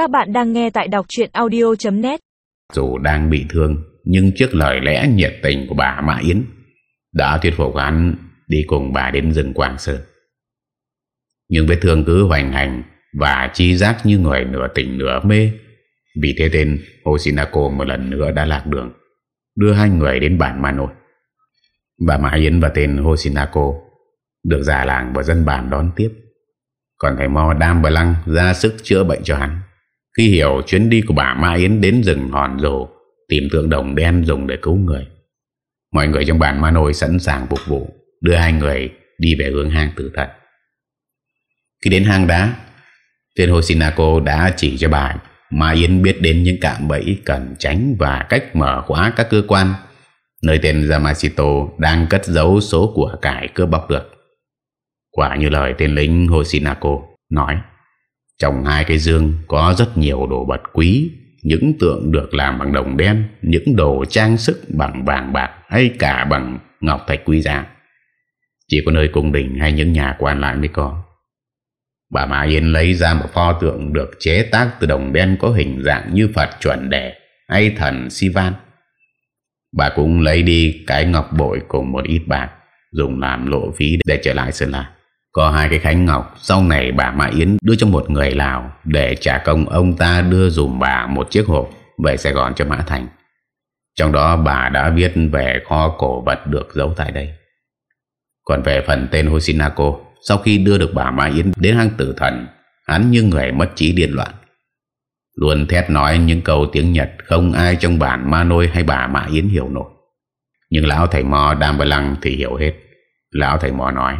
Các bạn đang nghe tại đọc chuyện audio.net Dù đang bị thương, Nhưng trước lời lẽ nhiệt tình của bà Mã Yến, Đã thuyết phục hắn đi cùng bà đến rừng Quảng Sơn. Nhưng vết thương cứ hoành hành Và chi giác như người nửa tỉnh nửa mê. Vì thế tên Hosinako một lần nữa đã lạc đường, Đưa hai người đến bản Manoi Bà Mã Yến và tên Hosinako Được già làng và dân bản đón tiếp. Còn thầy Mo Đam Bờ Lăng ra sức chữa bệnh cho hắn. Khi hiểu chuyến đi của bà Mai Yến đến rừng hòn rồ, Tìm tượng đồng đen dùng để cứu người. Mọi người trong bản Manoi sẵn sàng phục vụ, Đưa hai người đi về hướng hang tử thật Khi đến hang đá, Tên Hoshinako đã chỉ cho bà Mai Yến biết đến những cạm bẫy cần tránh Và cách mở khóa các cơ quan, Nơi tên Yamashito đang cất giấu số của cải cướp bóc được. Quả như lời tên lính Hoshinako nói. Trong hai cái dương có rất nhiều đồ vật quý, Những tượng được làm bằng đồng đen, Những đồ trang sức bằng vàng bạc Hay cả bằng ngọc thạch quý giá Chỉ có nơi cung đình hay những nhà quan lại mới có Bà Mã Yên lấy ra một pho tượng được chế tác từ đồng đen có hình dạng như Phật chuẩn đề hay thần Sivan. Bà cũng lấy đi cái ngọc bội cùng một ít bạc, dùng làm lộ phí để trở lại Sơn La. Có hai cái khánh ngọc sau này bà Mã Yến đưa cho một người Lào để trả công ông ta đưa dùm bà một chiếc hộp về Sài Gòn cho Mã Thành. Trong đó bà đã viết về kho cổ vật được giấu tại đây. Còn về phần tên Hosinako, sau khi đưa được bà Mã Yến đến hang tử thần, hắn như người mất trí điên loạn. Luôn thét nói những câu tiếng Nhật không ai trong bản Ma Nôi hay bà Mã Yến hiểu nổi. Nhưng lão thầy mò Đam Bà Lăng thì hiểu hết. Lão thầy mò nói,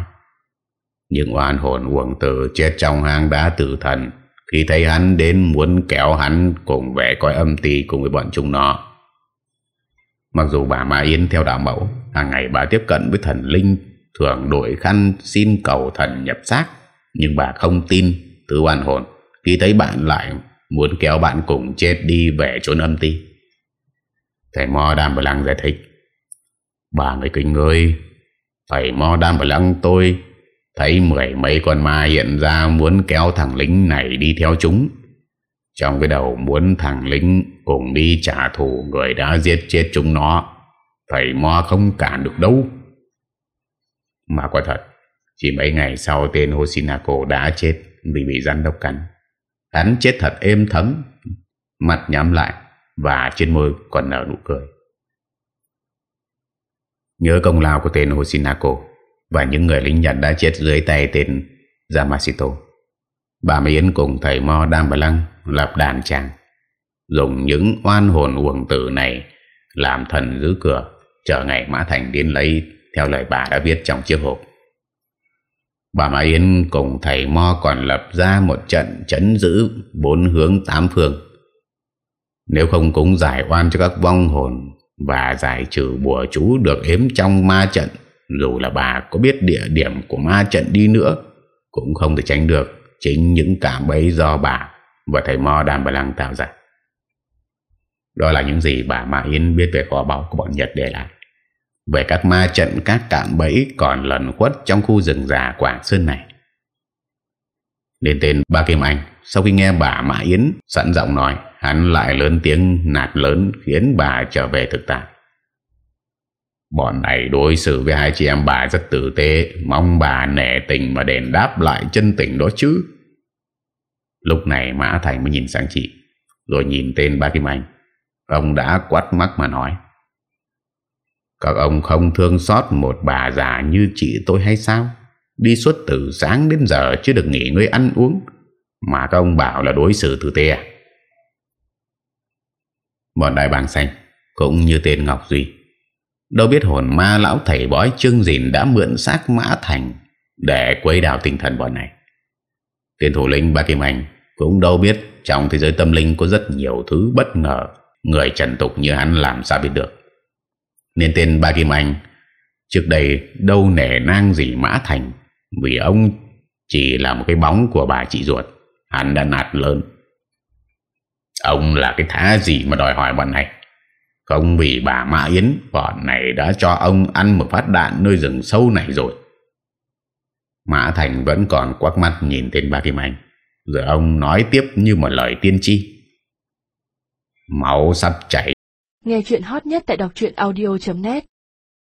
nhưng oan hồn uổng tử chết trong hang đá tử thần khi thấy hắn đến muốn kéo hắn cùng về coi âm ti cùng với bọn chúng nó. Mặc dù bà ma yên theo đạo mẫu, hàng ngày bà tiếp cận với thần linh thường đổi khăn xin cầu thần nhập xác, nhưng bà không tin thứ oan hồn khi thấy bạn lại muốn kéo bạn cùng chết đi về chốn âm ti. Thầy Mo Đàm Bà Lăng giải thích, bà người kính ơi, thầy Mo Đàm Bà Lăng tôi thấy mười mấy con ma hiện ra muốn kéo thằng lính này đi theo chúng. Trong cái đầu muốn thằng lính cùng đi trả thù người đã giết chết chúng nó. Thầy Mo không cản được đâu. Mà quả thật, chỉ mấy ngày sau tên hoshinako đã chết vì bị rắn độc cắn. Hắn chết thật êm thấm, mặt nhắm lại và trên môi còn nở nụ cười. Nhớ công lao của tên hoshinako và những người lính Nhật đã chết dưới tay tên Yamashito. Bà Mỹ Yến cùng thầy Mo Đam Bà Lăng lập đàn tràng, dùng những oan hồn uổng tử này làm thần giữ cửa, chờ ngày Mã Thành đến lấy theo lời bà đã viết trong chiếc hộp. Bà Mã Yến cùng thầy Mo còn lập ra một trận chấn giữ bốn hướng tám phương. Nếu không cúng giải oan cho các vong hồn và giải trừ bùa chú được ếm trong ma trận, dù là bà có biết địa điểm của ma trận đi nữa, cũng không thể tránh được chính những cảm bấy do bà và thầy Mo Đàm Bà Lăng tạo ra. Đó là những gì bà Mã Yến biết về kho báu của bọn Nhật để lại về các ma trận các cạm bẫy còn lần khuất trong khu rừng già Quảng Sơn này. Đến tên ba Kim Anh, sau khi nghe bà Mã Yến sẵn giọng nói, hắn lại lớn tiếng nạt lớn khiến bà trở về thực tại. Bọn này đối xử với hai chị em bà rất tử tế, mong bà nể tình mà đền đáp lại chân tình đó chứ. Lúc này Mã Thành mới nhìn sang chị, rồi nhìn tên ba Kim Anh. Ông đã quát mắt mà nói. Các ông không thương xót một bà già như chị tôi hay sao? Đi suốt từ sáng đến giờ chưa được nghỉ ngơi ăn uống. Mà các ông bảo là đối xử tử tế à? Bọn đại bàng xanh cũng như tên Ngọc Duy. Đâu biết hồn ma lão thầy bói Trương Dìn đã mượn xác Mã Thành để quấy đảo tinh thần bọn này. Tên thủ lĩnh Ba Kim Anh cũng đâu biết trong thế giới tâm linh có rất nhiều thứ bất ngờ, người trần tục như hắn làm sao biết được. Nên tên Ba Kim Anh Trước đây đâu nể nang gì Mã Thành, Vì ông chỉ là một cái bóng của bà chị ruột, Hắn đã nạt lớn Ông là cái thá gì mà đòi hỏi bọn này không vì bà Mã Yến, Bọn này đã cho ông ăn một phát đạn nơi rừng sâu này rồi. Mã Thành vẫn còn quắc mắt nhìn tên Ba Kim Anh. Rồi ông nói tiếp như một lời tiên tri. Máu sắp chảy. Nghe chuyện hot nhất tại đọc audio.net